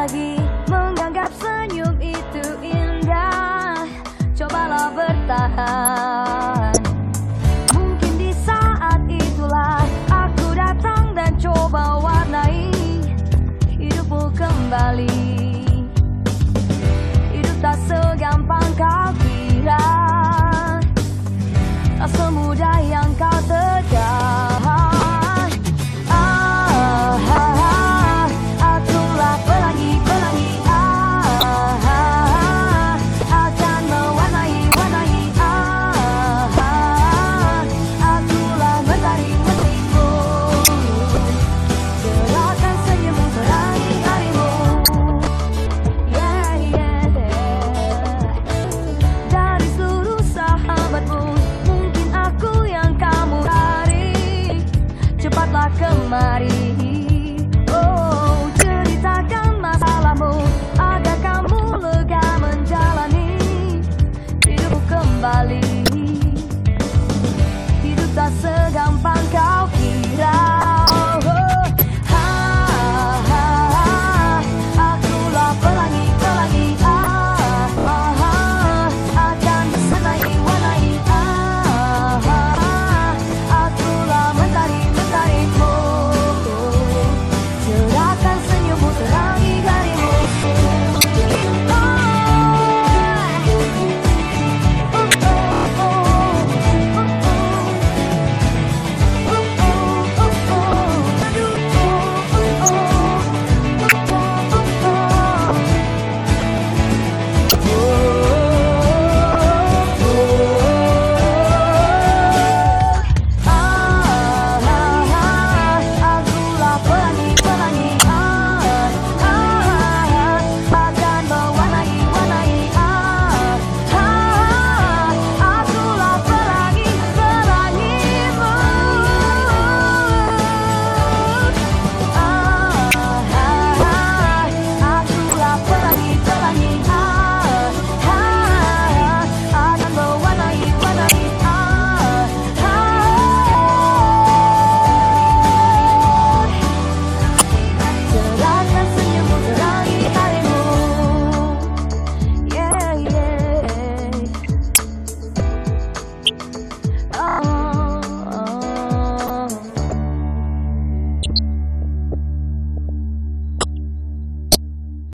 lagi Menganggap senyum itu indah. Cobalah bertahan. vale